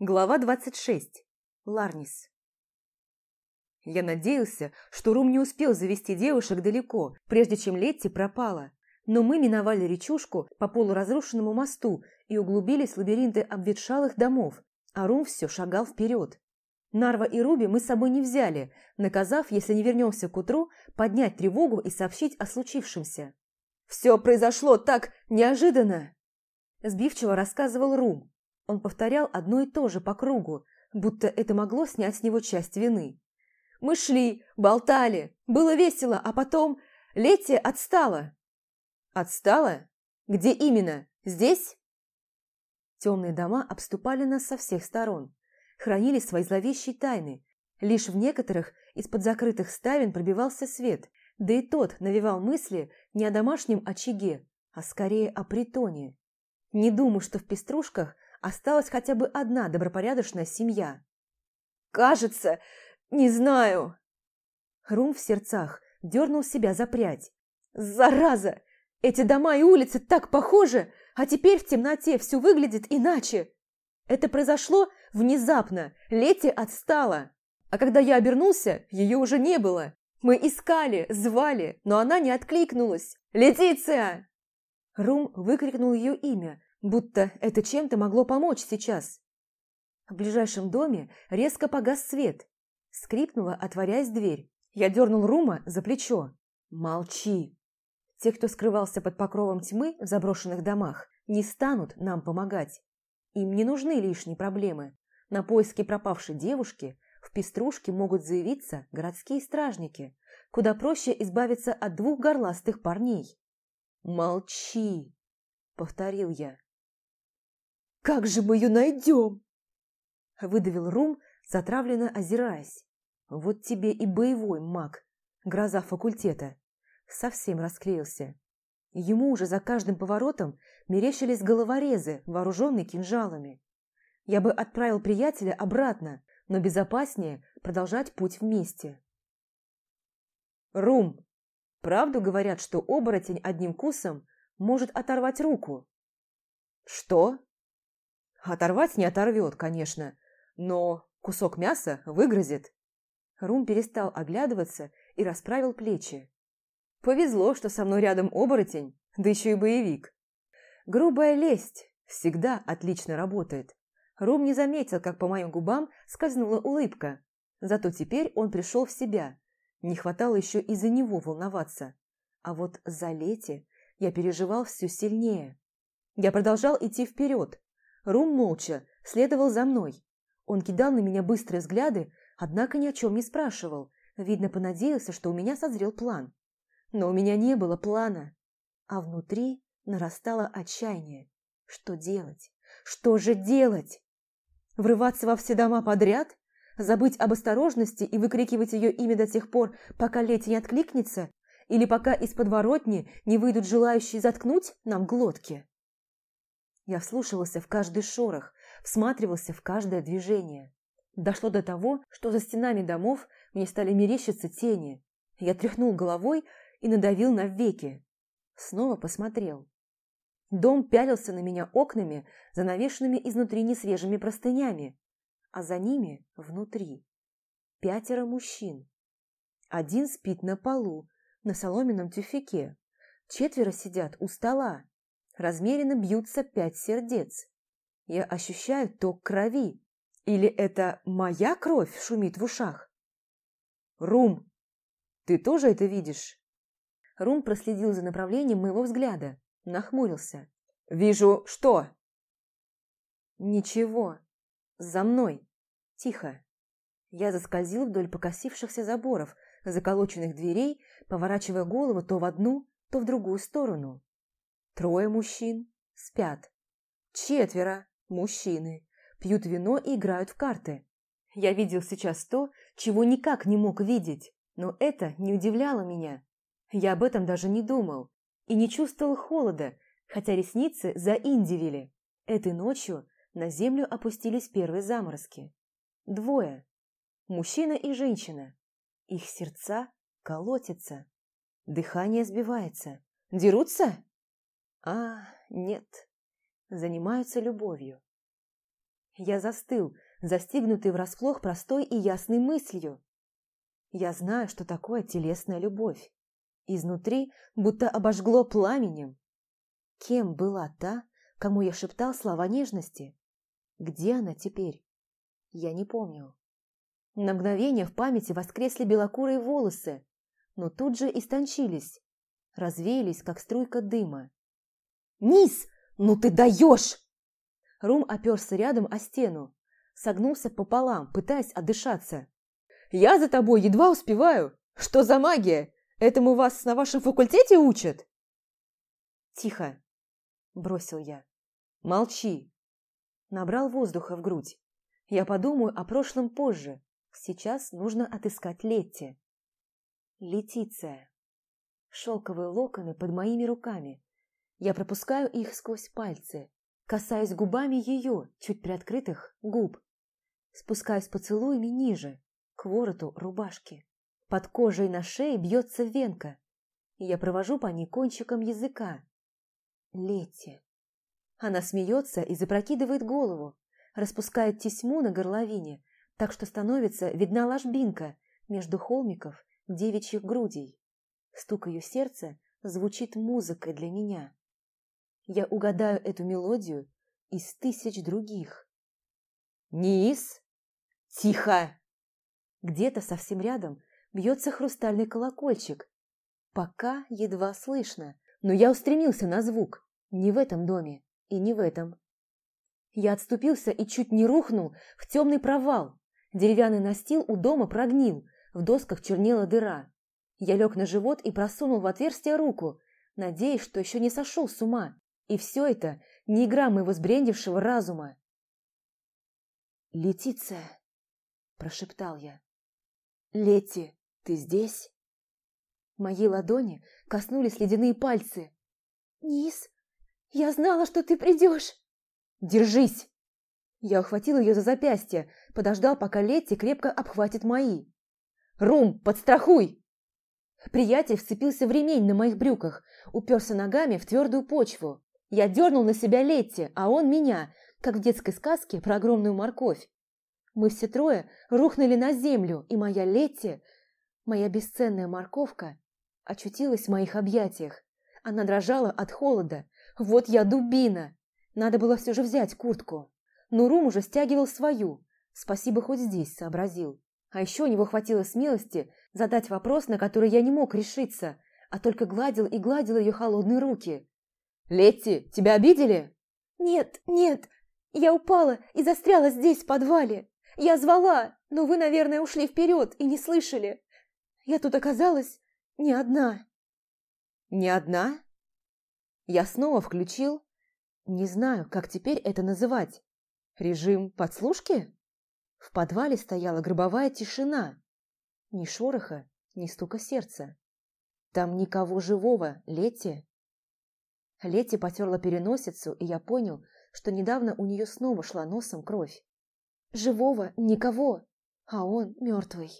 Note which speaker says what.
Speaker 1: Глава 26. Ларнис. Я надеялся, что Рум не успел завести девушек далеко, прежде чем Летти пропала. Но мы миновали речушку по полуразрушенному мосту и углубились в лабиринты обветшалых домов, а Рум все шагал вперед. Нарва и Руби мы с собой не взяли, наказав, если не вернемся к утру, поднять тревогу и сообщить о случившемся. «Все произошло так неожиданно!» Сбивчиво рассказывал Рум. Он повторял одно и то же по кругу, будто это могло снять с него часть вины. «Мы шли, болтали, было весело, а потом Летти отстала». «Отстала? Где именно? Здесь?» Темные дома обступали нас со всех сторон, хранили свои зловещие тайны. Лишь в некоторых из-под закрытых ставен пробивался свет, да и тот навевал мысли не о домашнем очаге, а скорее о притоне. Не думаю, что в пеструшках – осталась хотя бы одна добропорядочная семья. «Кажется, не знаю». Рум в сердцах дернул себя за прядь. «Зараза! Эти дома и улицы так похожи, а теперь в темноте все выглядит иначе. Это произошло внезапно, Лети отстала. А когда я обернулся, ее уже не было. Мы искали, звали, но она не откликнулась. «Летиция!» Рум выкрикнул ее имя, будто это чем-то могло помочь сейчас. В ближайшем доме резко погас свет. Скрипнула, отворяясь дверь. Я дернул Рума за плечо. «Молчи!» Те, кто скрывался под покровом тьмы в заброшенных домах, не станут нам помогать. Им не нужны лишние проблемы. На поиски пропавшей девушки в пеструшке могут заявиться городские стражники, куда проще избавиться от двух горластых парней. «Молчи!» — повторил я. Как же мы ее найдем?» Выдавил Рум, затравленно озираясь. «Вот тебе и боевой маг, гроза факультета». Совсем расклеился. Ему уже за каждым поворотом мерещились головорезы, вооруженные кинжалами. Я бы отправил приятеля обратно, но безопаснее продолжать путь вместе. «Рум, правду говорят, что оборотень одним кусом может оторвать руку?» «Что?» Оторвать не оторвет, конечно, но кусок мяса выгрызет. Рум перестал оглядываться и расправил плечи. Повезло, что со мной рядом оборотень, да еще и боевик. Грубая лесть всегда отлично работает. Рум не заметил, как по моим губам скользнула улыбка. Зато теперь он пришел в себя. Не хватало еще из-за него волноваться. А вот за Лети я переживал все сильнее. Я продолжал идти вперед, Рум молча следовал за мной. Он кидал на меня быстрые взгляды, однако ни о чем не спрашивал. Видно, понадеялся, что у меня созрел план. Но у меня не было плана. А внутри нарастало отчаяние. Что делать? Что же делать? Врываться во все дома подряд? Забыть об осторожности и выкрикивать ее имя до тех пор, пока Лети не откликнется? Или пока из подворотни не выйдут желающие заткнуть нам глотки? Я вслушивался в каждый шорох, всматривался в каждое движение. Дошло до того, что за стенами домов мне стали мерещиться тени. Я тряхнул головой и надавил на веки. Снова посмотрел. Дом пялился на меня окнами, занавешенными изнутри несвежими простынями, а за ними внутри пятеро мужчин. Один спит на полу, на соломенном тюфяке. Четверо сидят у стола размеренно бьются пять сердец. Я ощущаю ток крови. Или это моя кровь шумит в ушах? Рум, ты тоже это видишь? Рум проследил за направлением моего взгляда, нахмурился. Вижу что? Ничего. За мной. Тихо. Я заскользил вдоль покосившихся заборов, заколоченных дверей, поворачивая голову то в одну, то в другую сторону. Трое мужчин спят. Четверо мужчины пьют вино и играют в карты. Я видел сейчас то, чего никак не мог видеть, но это не удивляло меня. Я об этом даже не думал и не чувствовал холода, хотя ресницы заиндивили. Этой ночью на землю опустились первые заморозки. Двое. Мужчина и женщина. Их сердца колотятся. Дыхание сбивается. Дерутся? А, нет. Занимаются любовью. Я застыл, застигнутый врасплох простой и ясной мыслью. Я знаю, что такое телесная любовь. Изнутри будто обожгло пламенем. Кем была та, кому я шептал слова нежности? Где она теперь? Я не помню. На мгновение в памяти воскресли белокурые волосы, но тут же истончились, развеялись, как струйка дыма. «Низ, ну ты даешь!» Рум оперся рядом о стену, согнулся пополам, пытаясь отдышаться. «Я за тобой едва успеваю! Что за магия? Этому вас на вашем факультете учат?» «Тихо!» – бросил я. «Молчи!» Набрал воздуха в грудь. «Я подумаю о прошлом позже. Сейчас нужно отыскать Летти». Летиция. Шелковые локоны под моими руками. Я пропускаю их сквозь пальцы, касаюсь губами ее, чуть приоткрытых, губ. Спускаюсь поцелуями ниже, к вороту рубашки. Под кожей на шее бьется венка, я провожу по ней кончиком языка. Летти. Она смеется и запрокидывает голову, распускает тесьму на горловине, так что становится видна ложбинка между холмиков девичьих грудей. Стук ее сердца звучит музыкой для меня. Я угадаю эту мелодию из тысяч других. «Низ! Тихо!» Где-то совсем рядом бьется хрустальный колокольчик. Пока едва слышно, но я устремился на звук. Не в этом доме и не в этом. Я отступился и чуть не рухнул в темный провал. Деревянный настил у дома прогнил, в досках чернела дыра. Я лег на живот и просунул в отверстие руку, надеясь, что еще не сошел с ума. И все это не игра моего сбрендившего разума. «Летиция!» – прошептал я. «Лети, ты здесь?» Мои ладони коснулись ледяные пальцы. «Низ, я знала, что ты придешь!» «Держись!» Я ухватил ее за запястье, подождал, пока Летти крепко обхватит мои. «Рум, подстрахуй!» Приятель вцепился в ремень на моих брюках, уперся ногами в твердую почву. Я дернул на себя Летти, а он меня, как в детской сказке про огромную морковь. Мы все трое рухнули на землю, и моя Летти, моя бесценная морковка, очутилась в моих объятиях. Она дрожала от холода. Вот я дубина! Надо было все же взять куртку. Но Рум уже стягивал свою. Спасибо, хоть здесь сообразил. А еще у него хватило смелости задать вопрос, на который я не мог решиться, а только гладил и гладил ее холодные руки. «Летти, тебя обидели?» «Нет, нет, я упала и застряла здесь, в подвале. Я звала, но вы, наверное, ушли вперед и не слышали. Я тут оказалась не одна». «Не одна?» Я снова включил, не знаю, как теперь это называть, режим подслушки? В подвале стояла гробовая тишина. Ни шороха, ни стука сердца. Там никого живого, Летти. Летти потерла переносицу, и я понял, что недавно у нее снова шла носом кровь. Живого никого, а он мертвый.